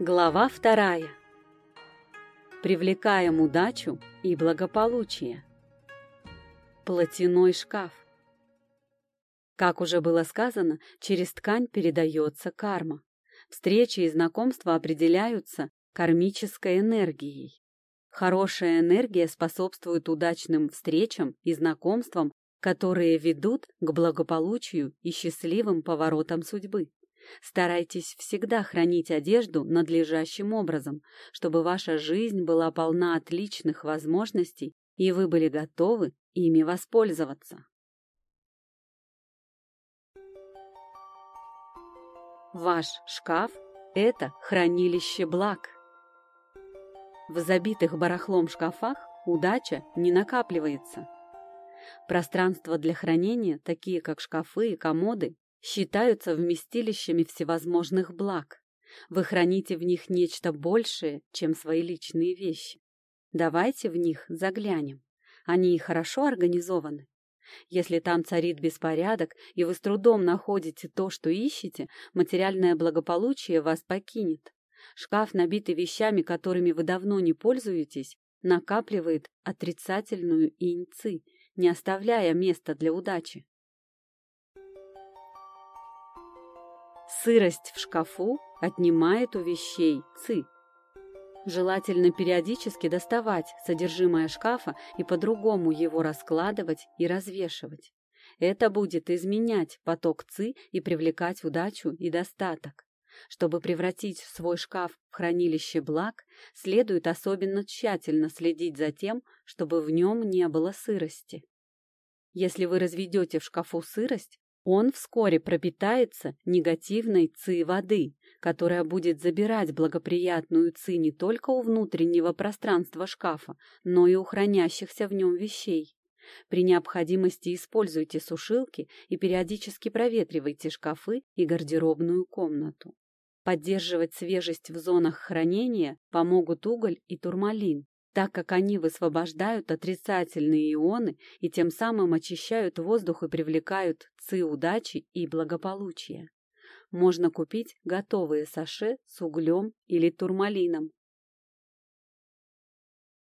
Глава вторая. Привлекаем удачу и благополучие. Платяной шкаф. Как уже было сказано, через ткань передается карма. Встречи и знакомства определяются кармической энергией. Хорошая энергия способствует удачным встречам и знакомствам, которые ведут к благополучию и счастливым поворотам судьбы. Старайтесь всегда хранить одежду надлежащим образом, чтобы ваша жизнь была полна отличных возможностей и вы были готовы ими воспользоваться. Ваш шкаф – это хранилище благ. В забитых барахлом шкафах удача не накапливается. Пространства для хранения, такие как шкафы и комоды, считаются вместилищами всевозможных благ. Вы храните в них нечто большее, чем свои личные вещи. Давайте в них заглянем. Они хорошо организованы. Если там царит беспорядок, и вы с трудом находите то, что ищете, материальное благополучие вас покинет. Шкаф, набитый вещами, которыми вы давно не пользуетесь, накапливает отрицательную иньцы, не оставляя места для удачи. Сырость в шкафу отнимает у вещей ци. Желательно периодически доставать содержимое шкафа и по-другому его раскладывать и развешивать. Это будет изменять поток ци и привлекать удачу и достаток. Чтобы превратить свой шкаф в хранилище благ, следует особенно тщательно следить за тем, чтобы в нем не было сырости. Если вы разведете в шкафу сырость, он вскоре пропитается негативной ци воды, которая будет забирать благоприятную ци не только у внутреннего пространства шкафа, но и у хранящихся в нем вещей. При необходимости используйте сушилки и периодически проветривайте шкафы и гардеробную комнату. Поддерживать свежесть в зонах хранения помогут уголь и турмалин, так как они высвобождают отрицательные ионы и тем самым очищают воздух и привлекают ци удачи и благополучия. Можно купить готовые саше с углем или турмалином.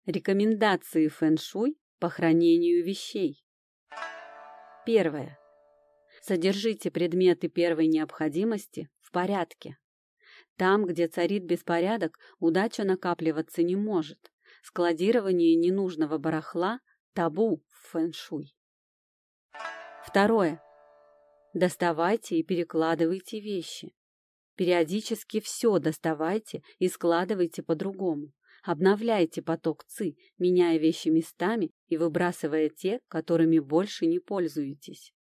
Рекомендации фэн-шуй по хранению вещей. Первое. Содержите предметы первой необходимости в порядке. Там, где царит беспорядок, удача накапливаться не может. Складирование ненужного барахла – табу в фэншуй. Второе. Доставайте и перекладывайте вещи. Периодически все доставайте и складывайте по-другому. Обновляйте поток ЦИ, меняя вещи местами и выбрасывая те, которыми больше не пользуетесь.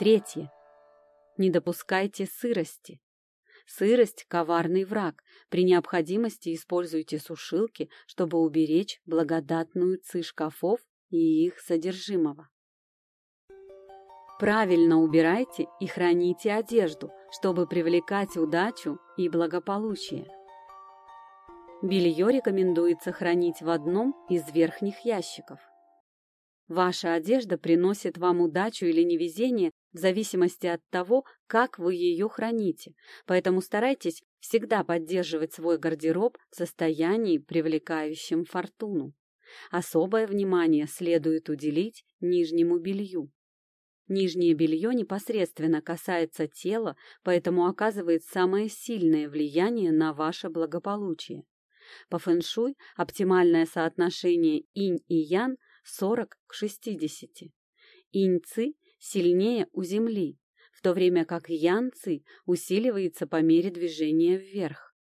Третье. Не допускайте сырости. Сырость – коварный враг. При необходимости используйте сушилки, чтобы уберечь благодатную ци шкафов и их содержимого. Правильно убирайте и храните одежду, чтобы привлекать удачу и благополучие. Белье рекомендуется хранить в одном из верхних ящиков. Ваша одежда приносит вам удачу или невезение в зависимости от того, как вы ее храните, поэтому старайтесь всегда поддерживать свой гардероб в состоянии, привлекающем фортуну. Особое внимание следует уделить нижнему белью. Нижнее белье непосредственно касается тела, поэтому оказывает самое сильное влияние на ваше благополучие. По фэншуй оптимальное соотношение инь и ян 40 к 60. Инь-ци сильнее у Земли, в то время как янци усиливается по мере движения вверх.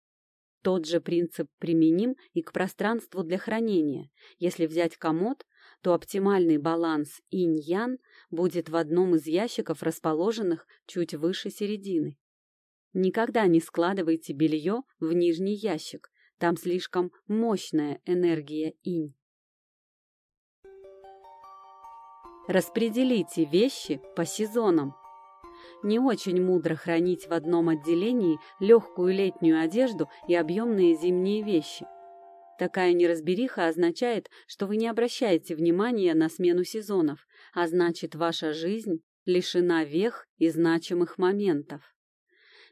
Тот же принцип применим и к пространству для хранения. Если взять комод, то оптимальный баланс инь-ян будет в одном из ящиков, расположенных чуть выше середины. Никогда не складывайте белье в нижний ящик, там слишком мощная энергия инь. Распределите вещи по сезонам. Не очень мудро хранить в одном отделении легкую летнюю одежду и объемные зимние вещи. Такая неразбериха означает, что вы не обращаете внимания на смену сезонов, а значит, ваша жизнь лишена вех и значимых моментов.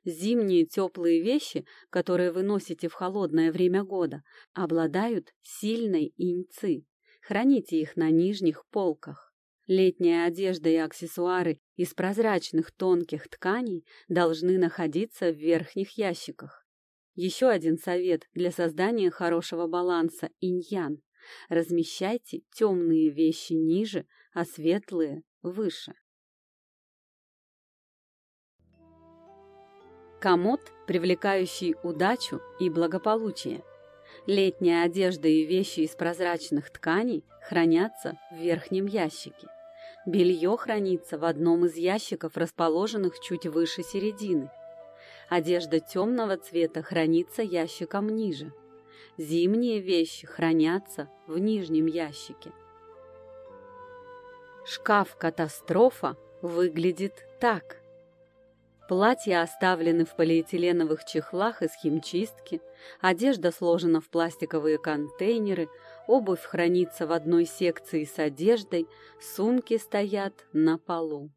Зимние теплые вещи, которые вы носите в холодное время года, обладают сильной иньци. Храните их на нижних полках. Летняя одежда и аксессуары из прозрачных тонких тканей должны находиться в верхних ящиках. Еще один совет для создания хорошего баланса инь-ян. Размещайте темные вещи ниже, а светлые выше. Комод, привлекающий удачу и благополучие. Летняя одежда и вещи из прозрачных тканей хранятся в верхнем ящике. Белье хранится в одном из ящиков, расположенных чуть выше середины. Одежда темного цвета хранится ящиком ниже. Зимние вещи хранятся в нижнем ящике. Шкаф-катастрофа выглядит так. Платья оставлены в полиэтиленовых чехлах из химчистки, одежда сложена в пластиковые контейнеры, обувь хранится в одной секции с одеждой, сумки стоят на полу.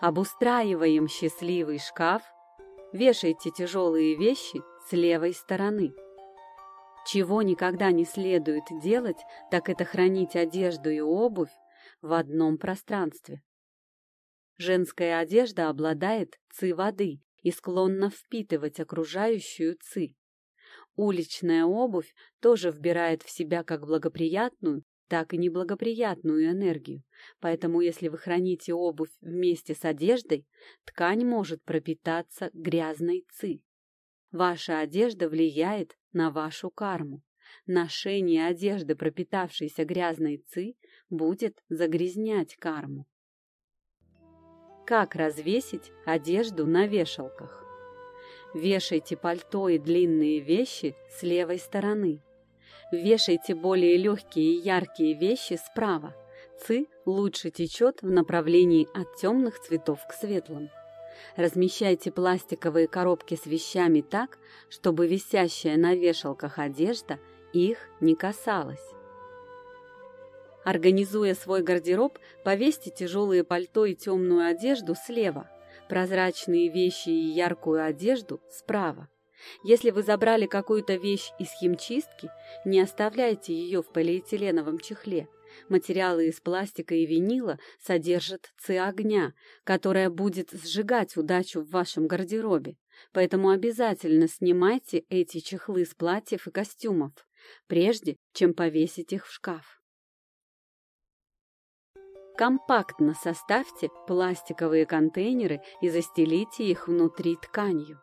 Обустраиваем счастливый шкаф, вешайте тяжелые вещи с левой стороны. Чего никогда не следует делать, так это хранить одежду и обувь в одном пространстве. Женская одежда обладает ци воды и склонна впитывать окружающую ци. Уличная обувь тоже вбирает в себя как благоприятную, так и неблагоприятную энергию. Поэтому, если вы храните обувь вместе с одеждой, ткань может пропитаться грязной ци. Ваша одежда влияет на вашу карму. Ношение одежды, пропитавшейся грязной ци, будет загрязнять карму. Как развесить одежду на вешалках? Вешайте пальто и длинные вещи с левой стороны. Вешайте более легкие и яркие вещи справа. Ци лучше течет в направлении от темных цветов к светлым. Размещайте пластиковые коробки с вещами так, чтобы висящая на вешалках одежда их не касалась. Организуя свой гардероб, повесьте тяжелые пальто и темную одежду слева, прозрачные вещи и яркую одежду справа. Если вы забрали какую-то вещь из химчистки, не оставляйте ее в полиэтиленовом чехле. Материалы из пластика и винила содержат ци огня, которая будет сжигать удачу в вашем гардеробе. Поэтому обязательно снимайте эти чехлы с платьев и костюмов, прежде чем повесить их в шкаф. Компактно составьте пластиковые контейнеры и застелите их внутри тканью.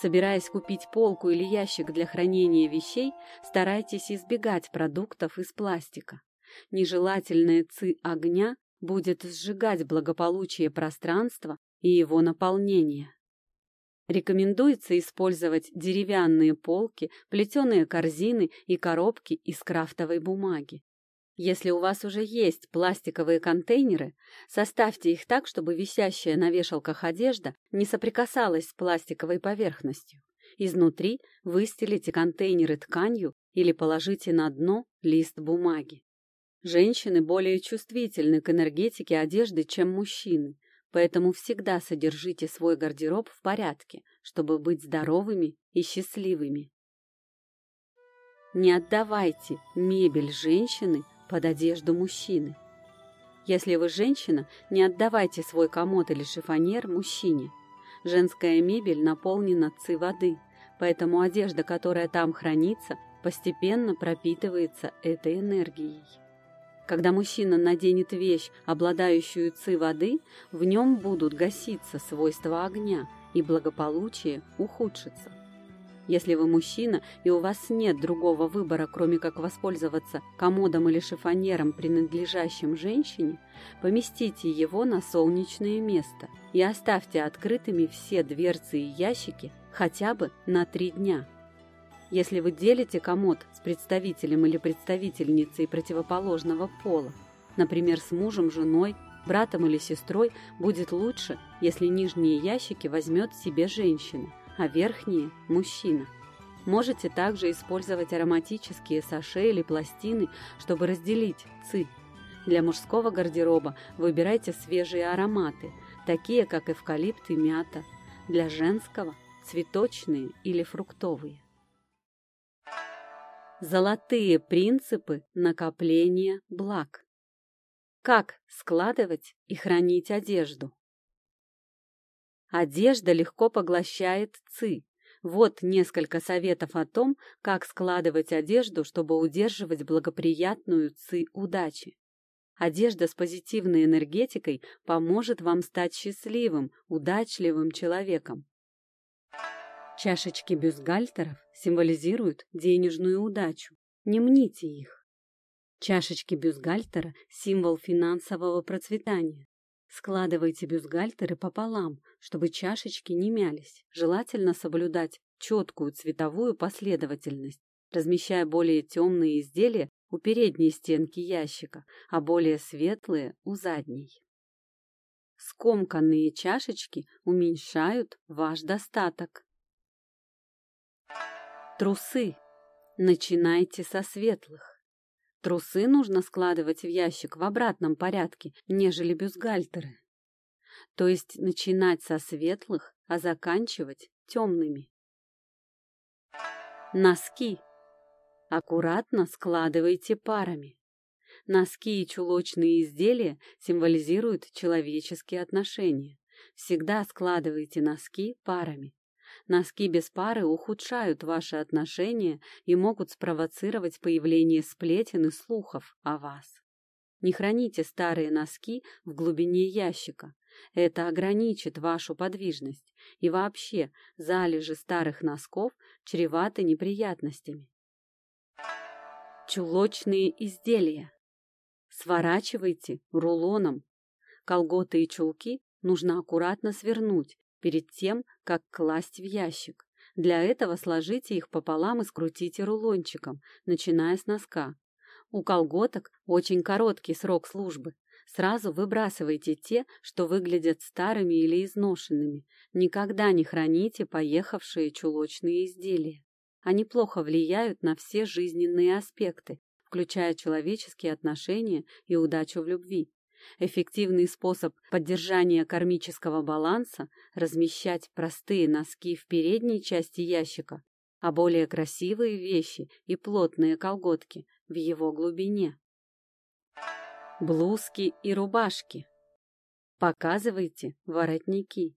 Собираясь купить полку или ящик для хранения вещей, старайтесь избегать продуктов из пластика. Нежелательная ци огня будет сжигать благополучие пространства и его наполнение. Рекомендуется использовать деревянные полки, плетеные корзины и коробки из крафтовой бумаги. Если у вас уже есть пластиковые контейнеры, составьте их так, чтобы висящая на вешалках одежда не соприкасалась с пластиковой поверхностью. Изнутри выстелите контейнеры тканью или положите на дно лист бумаги. Женщины более чувствительны к энергетике одежды, чем мужчины, поэтому всегда содержите свой гардероб в порядке, чтобы быть здоровыми и счастливыми. Не отдавайте мебель женщины под одежду мужчины. Если вы женщина, не отдавайте свой комод или шифонер мужчине. Женская мебель наполнена ци воды, поэтому одежда, которая там хранится, постепенно пропитывается этой энергией. Когда мужчина наденет вещь, обладающую ци воды, в нем будут гаситься свойства огня, и благополучие ухудшится. Если вы мужчина и у вас нет другого выбора, кроме как воспользоваться комодом или шифонером, принадлежащим женщине, поместите его на солнечное место и оставьте открытыми все дверцы и ящики хотя бы на три дня. Если вы делите комод с представителем или представительницей противоположного пола, например, с мужем, женой, братом или сестрой, будет лучше, если нижние ящики возьмет себе женщина а верхние – мужчина. Можете также использовать ароматические саше или пластины, чтобы разделить ци. Для мужского гардероба выбирайте свежие ароматы, такие как эвкалипт и мята, для женского – цветочные или фруктовые. Золотые принципы накопления благ. Как складывать и хранить одежду? Одежда легко поглощает ци. Вот несколько советов о том, как складывать одежду, чтобы удерживать благоприятную ци удачи. Одежда с позитивной энергетикой поможет вам стать счастливым, удачливым человеком. Чашечки бюстгальтеров символизируют денежную удачу. Не мните их. Чашечки бюстгальтера – символ финансового процветания. Складывайте бюстгальтеры пополам, чтобы чашечки не мялись. Желательно соблюдать четкую цветовую последовательность, размещая более темные изделия у передней стенки ящика, а более светлые у задней. Скомканные чашечки уменьшают ваш достаток. Трусы. Начинайте со светлых. Трусы нужно складывать в ящик в обратном порядке, нежели бюстгальтеры. То есть начинать со светлых, а заканчивать темными. Носки. Аккуратно складывайте парами. Носки и чулочные изделия символизируют человеческие отношения. Всегда складывайте носки парами. Носки без пары ухудшают ваши отношения и могут спровоцировать появление сплетен и слухов о вас. Не храните старые носки в глубине ящика. Это ограничит вашу подвижность. И вообще, залежи старых носков чреваты неприятностями. Чулочные изделия. Сворачивайте рулоном. Колготы и чулки нужно аккуратно свернуть перед тем, как класть в ящик. Для этого сложите их пополам и скрутите рулончиком, начиная с носка. У колготок очень короткий срок службы. Сразу выбрасывайте те, что выглядят старыми или изношенными. Никогда не храните поехавшие чулочные изделия. Они плохо влияют на все жизненные аспекты, включая человеческие отношения и удачу в любви. Эффективный способ поддержания кармического баланса – размещать простые носки в передней части ящика, а более красивые вещи и плотные колготки в его глубине. Блузки и рубашки. Показывайте воротники.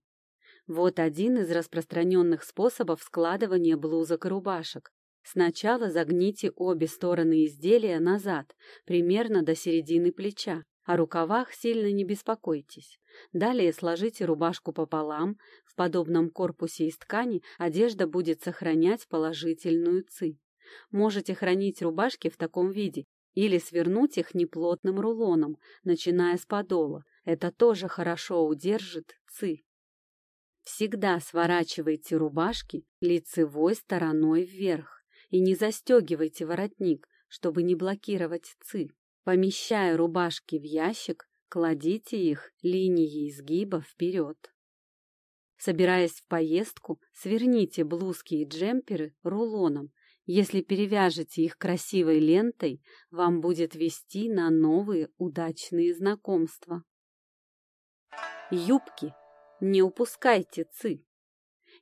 Вот один из распространенных способов складывания блузок и рубашек. Сначала загните обе стороны изделия назад, примерно до середины плеча. О рукавах сильно не беспокойтесь. Далее сложите рубашку пополам. В подобном корпусе из ткани одежда будет сохранять положительную ци. Можете хранить рубашки в таком виде или свернуть их неплотным рулоном, начиная с подола. Это тоже хорошо удержит ци. Всегда сворачивайте рубашки лицевой стороной вверх и не застегивайте воротник, чтобы не блокировать ци. Помещая рубашки в ящик, кладите их линией изгиба вперед. Собираясь в поездку, сверните блузки и джемперы рулоном. Если перевяжете их красивой лентой, вам будет вести на новые удачные знакомства. Юбки. Не упускайте ци.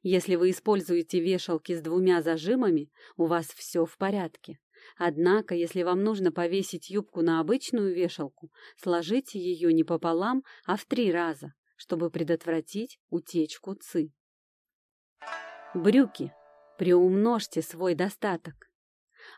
Если вы используете вешалки с двумя зажимами, у вас все в порядке. Однако, если вам нужно повесить юбку на обычную вешалку, сложите ее не пополам, а в три раза, чтобы предотвратить утечку ци. Брюки. Приумножьте свой достаток.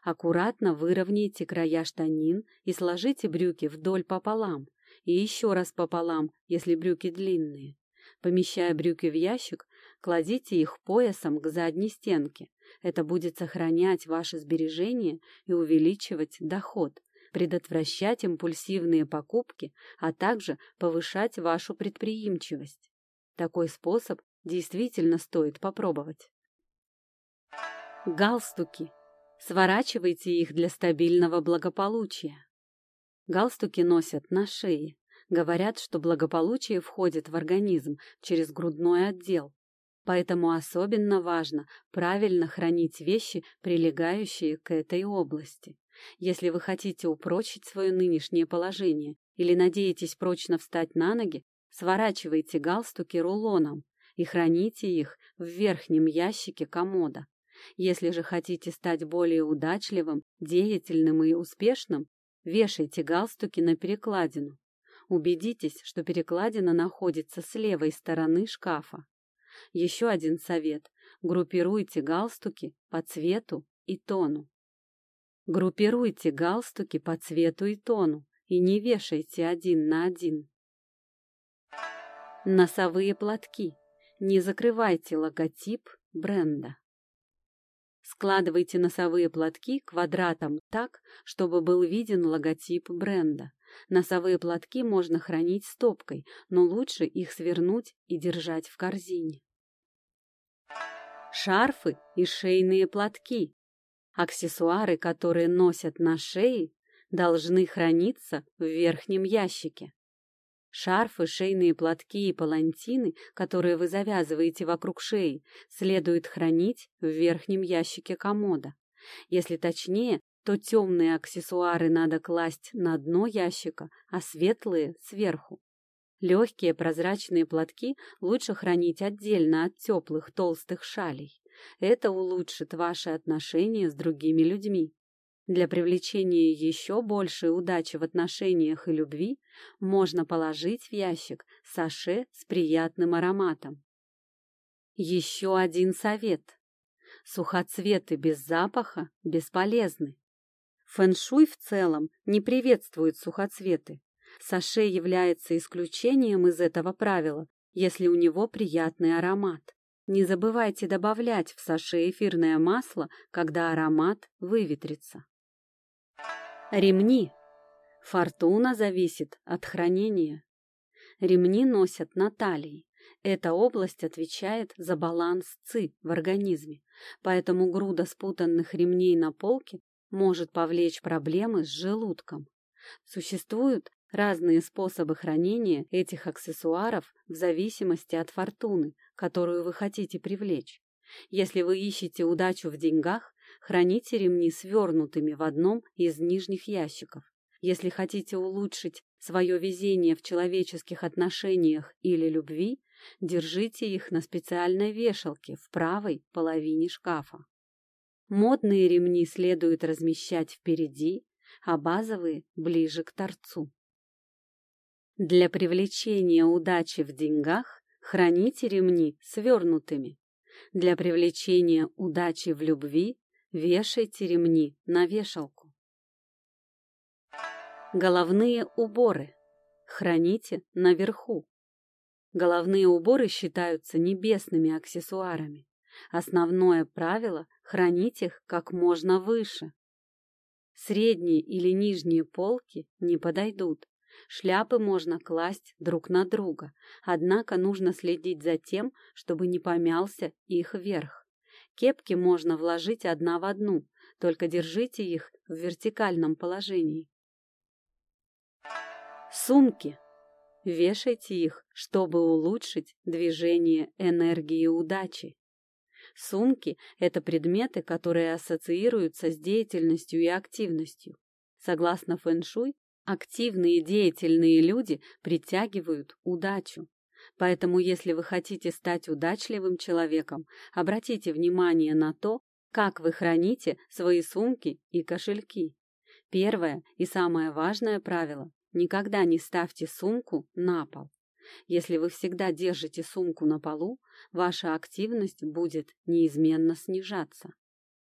Аккуратно выровняйте края штанин и сложите брюки вдоль пополам, и еще раз пополам, если брюки длинные. Помещая брюки в ящик, кладите их поясом к задней стенке, это будет сохранять ваши сбережения и увеличивать доход, предотвращать импульсивные покупки, а также повышать вашу предприимчивость. Такой способ действительно стоит попробовать. Галстуки. Сворачивайте их для стабильного благополучия. Галстуки носят на шее. Говорят, что благополучие входит в организм через грудной отдел, Поэтому особенно важно правильно хранить вещи, прилегающие к этой области. Если вы хотите упрочить свое нынешнее положение или надеетесь прочно встать на ноги, сворачивайте галстуки рулоном и храните их в верхнем ящике комода. Если же хотите стать более удачливым, деятельным и успешным, вешайте галстуки на перекладину. Убедитесь, что перекладина находится с левой стороны шкафа. Еще один совет. Группируйте галстуки по цвету и тону. Группируйте галстуки по цвету и тону и не вешайте один на один. Носовые платки. Не закрывайте логотип бренда. Складывайте носовые платки квадратом так, чтобы был виден логотип бренда. Носовые платки можно хранить стопкой, но лучше их свернуть и держать в корзине. Шарфы и шейные платки. Аксессуары, которые носят на шее, должны храниться в верхнем ящике. Шарфы, шейные платки и палантины, которые вы завязываете вокруг шеи, следует хранить в верхнем ящике комода. Если точнее, то темные аксессуары надо класть на дно ящика, а светлые — сверху. Легкие прозрачные платки лучше хранить отдельно от теплых толстых шалей. Это улучшит ваши отношения с другими людьми. Для привлечения еще большей удачи в отношениях и любви можно положить в ящик саше с приятным ароматом. Еще один совет. Сухоцветы без запаха бесполезны. Фэншуй в целом не приветствует сухоцветы. Саше является исключением из этого правила, если у него приятный аромат. Не забывайте добавлять в саше эфирное масло, когда аромат выветрится. Ремни. Фортуна зависит от хранения. Ремни носят на талии. Эта область отвечает за баланс ЦИ в организме, поэтому груда спутанных ремней на полке может повлечь проблемы с желудком. Существуют разные способы хранения этих аксессуаров в зависимости от фортуны, которую вы хотите привлечь. Если вы ищете удачу в деньгах, храните ремни свернутыми в одном из нижних ящиков. Если хотите улучшить свое везение в человеческих отношениях или любви, держите их на специальной вешалке в правой половине шкафа. Модные ремни следует размещать впереди, а базовые — ближе к торцу. Для привлечения удачи в деньгах храните ремни свернутыми. Для привлечения удачи в любви вешайте ремни на вешалку. Головные уборы храните наверху. Головные уборы считаются небесными аксессуарами. Основное правило – хранить их как можно выше. Средние или нижние полки не подойдут. Шляпы можно класть друг на друга, однако нужно следить за тем, чтобы не помялся их верх. Кепки можно вложить одна в одну, только держите их в вертикальном положении. Сумки. Вешайте их, чтобы улучшить движение энергии удачи. Сумки – это предметы, которые ассоциируются с деятельностью и активностью. Согласно фэн-шуй, активные и деятельные люди притягивают удачу. Поэтому, если вы хотите стать удачливым человеком, обратите внимание на то, как вы храните свои сумки и кошельки. Первое и самое важное правило – никогда не ставьте сумку на пол. Если вы всегда держите сумку на полу, ваша активность будет неизменно снижаться.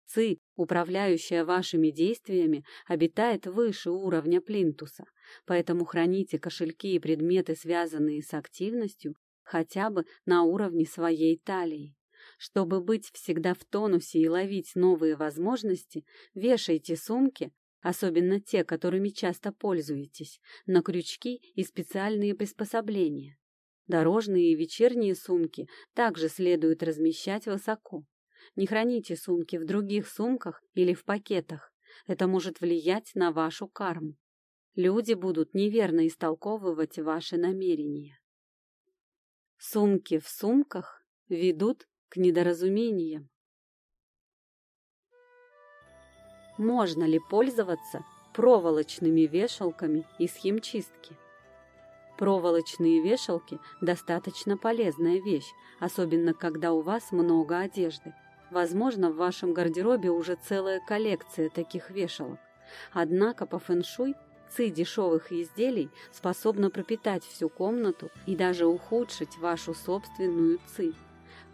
Ци, управляющая вашими действиями, обитает выше уровня плинтуса, поэтому храните кошельки и предметы, связанные с активностью, хотя бы на уровне своей талии. Чтобы быть всегда в тонусе и ловить новые возможности, вешайте сумки, особенно те, которыми часто пользуетесь, на крючки и специальные приспособления. Дорожные и вечерние сумки также следует размещать высоко. Не храните сумки в других сумках или в пакетах. Это может влиять на вашу карму. Люди будут неверно истолковывать ваши намерения. Сумки в сумках ведут к недоразумениям. Можно ли пользоваться проволочными вешалками из химчистки. Проволочные вешалки – достаточно полезная вещь, особенно когда у вас много одежды. Возможно, в вашем гардеробе уже целая коллекция таких вешалок. Однако по фэншуй ци дешевых изделий способна пропитать всю комнату и даже ухудшить вашу собственную ци.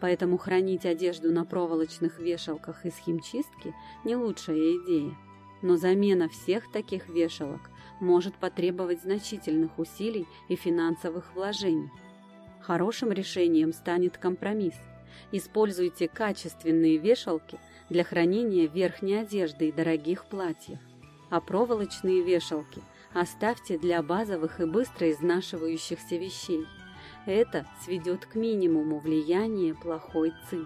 Поэтому хранить одежду на проволочных вешалках из химчистки – не лучшая идея. Но замена всех таких вешалок может потребовать значительных усилий и финансовых вложений. Хорошим решением станет компромисс. Используйте качественные вешалки для хранения верхней одежды и дорогих платьев, а проволочные вешалки оставьте для базовых и быстро изнашивающихся вещей. Это сведет к минимуму влияние плохой ЦИ.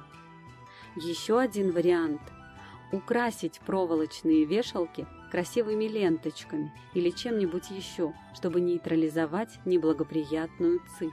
Еще один вариант – украсить проволочные вешалки красивыми ленточками или чем-нибудь еще, чтобы нейтрализовать неблагоприятную ЦИ.